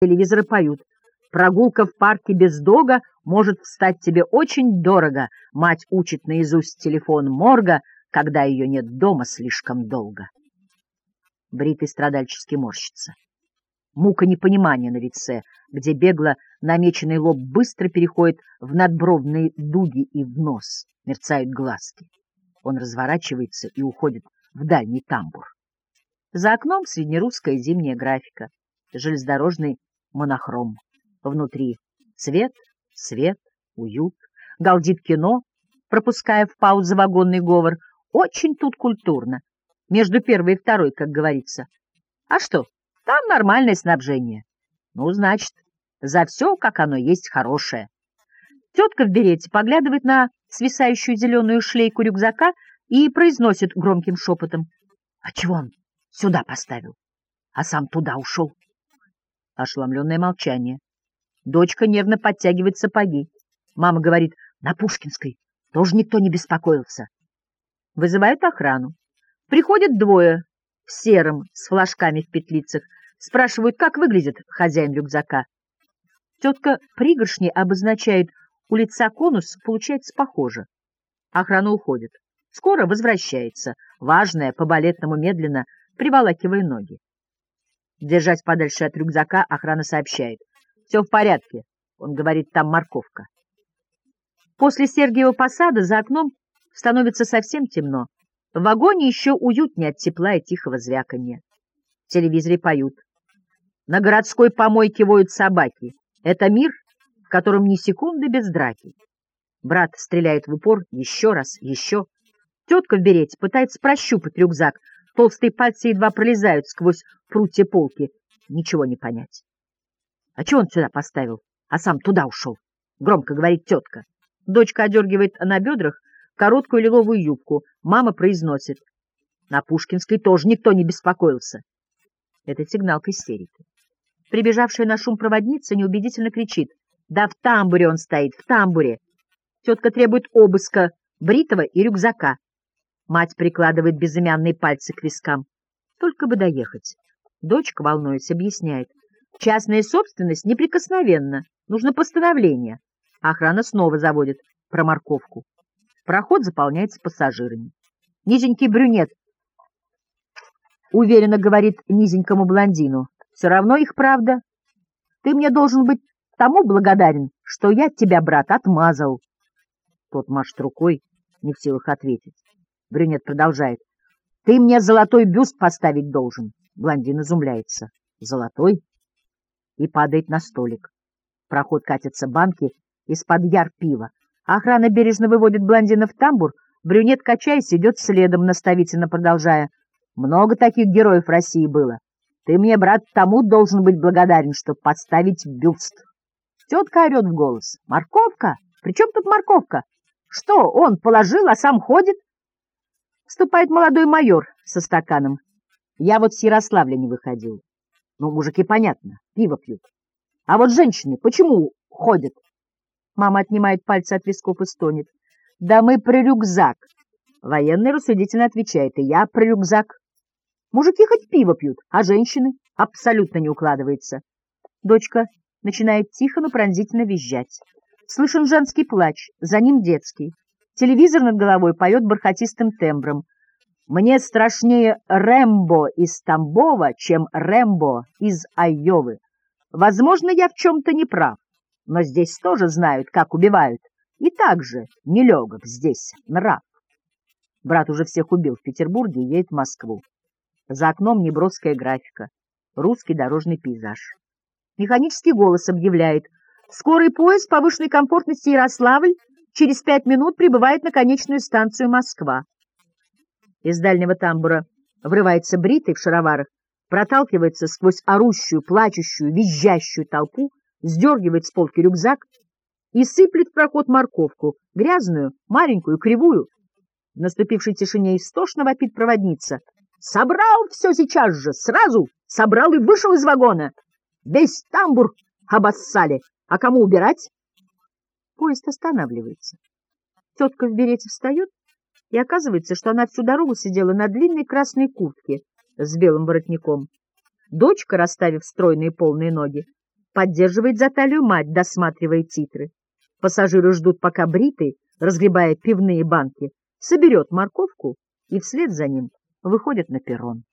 телевизора поют. Прогулка в парке без дога может встать тебе очень дорого. Мать учит наизусть телефон морга, когда ее нет дома слишком долго. Бритый страдальчески морщится. Мука непонимания на лице, где бегло намеченный лоб быстро переходит в надбровные дуги и в нос, мерцают глазки. Он разворачивается и уходит в дальний тамбур. За окном среднерусская зимняя графика, железнодорожный монохром. Внутри цвет, свет, уют, галдит кино, пропуская в паузы вагонный говор. Очень тут культурно. Между первой и второй, как говорится. А что, там нормальное снабжение. Ну, значит, за все, как оно есть, хорошее. Тетка в берете поглядывает на свисающую зеленую шлейку рюкзака и произносит громким шепотом. — А чего он сюда поставил? А сам туда ушел. Ошеломленное молчание. Дочка нервно подтягивает сапоги. Мама говорит, на Пушкинской тоже никто не беспокоился. Вызывают охрану. Приходят двое в сером, с флажками в петлицах. Спрашивают, как выглядит хозяин рюкзака. Тетка пригоршни обозначает у лица конус, получается похоже. Охрана уходит. Скоро возвращается, важная, по-балетному медленно, приволакивая ноги. Держась подальше от рюкзака, охрана сообщает. Все в порядке. Он говорит, там морковка. После Сергиева посада за окном становится совсем темно. В вагоне еще уютнее от тепла и тихого звяканья. В телевизоре поют. На городской помойке воют собаки. Это мир, в котором ни секунды без драки. Брат стреляет в упор еще раз, еще. Тетка в берете пытается прощупать рюкзак. Толстые пальцы едва пролезают сквозь прутья полки. Ничего не понять. А чего он сюда поставил, а сам туда ушел? Громко говорит тетка. Дочка одергивает на бедрах короткую лиловую юбку. Мама произносит. На Пушкинской тоже никто не беспокоился. Это сигнал к истерике. Прибежавшая на шум проводница неубедительно кричит. Да в тамбуре он стоит, в тамбуре. Тетка требует обыска бритого и рюкзака. Мать прикладывает безымянные пальцы к вискам. Только бы доехать. Дочка, волнуясь, объясняет. Частная собственность неприкосновенна. Нужно постановление. Охрана снова заводит про морковку. Проход заполняется пассажирами. Низенький брюнет уверенно говорит низенькому блондину. Все равно их правда. Ты мне должен быть тому благодарен, что я тебя, брат, отмазал. Тот машет рукой, не в силах ответить. Брюнет продолжает. Ты мне золотой бюст поставить должен. Блондин изумляется. Золотой? и падает на столик. В проход катятся банки из-под яр пива. Охрана бережно выводит блондина в тамбур, брюнет, качаясь, идет следом, наставительно продолжая. Много таких героев России было. Ты мне, брат, тому должен быть благодарен, чтобы подставить бюст. Тетка орет в голос. Морковка? При чем тут морковка? Что, он положил, а сам ходит? Вступает молодой майор со стаканом. Я вот с Ярославля не выходил. Ну, мужики, понятно, пиво пьют. А вот женщины почему ходят? Мама отнимает пальцы от висков и стонет. Да мы про рюкзак. Военный рассудительно отвечает, и я про рюкзак. Мужики хоть пиво пьют, а женщины абсолютно не укладывается. Дочка начинает тихо, но пронзительно визжать. Слышен женский плач, за ним детский. Телевизор над головой поет бархатистым тембром. Мне страшнее Рэмбо из Тамбова, чем Рэмбо из Айовы. Возможно, я в чем-то не прав, но здесь тоже знают, как убивают. И также нелегок здесь нрав. Брат уже всех убил в Петербурге и едет в Москву. За окном неброская графика, русский дорожный пейзаж. Механический голос объявляет, скорый поезд повышенной комфортности Ярославль через пять минут прибывает на конечную станцию Москва. Из дальнего тамбура врывается бритый в шароварах, проталкивается сквозь орущую, плачущую, визжащую толпу, сдергивает с полки рюкзак и сыплет в проход морковку, грязную, маленькую, кривую. В наступившей тишине истошно вопит проводница. «Собрал все сейчас же, сразу! Собрал и вышел из вагона! Весь тамбур обоссали! А кому убирать?» Поезд останавливается. Тетка в берете встает и оказывается, что она всю дорогу сидела на длинной красной куртке с белым воротником. Дочка, расставив стройные полные ноги, поддерживает за талию мать, досматривая титры. Пассажиры ждут, пока бритый, разгребая пивные банки, соберет морковку и вслед за ним выходит на перрон.